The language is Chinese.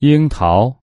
樱桃。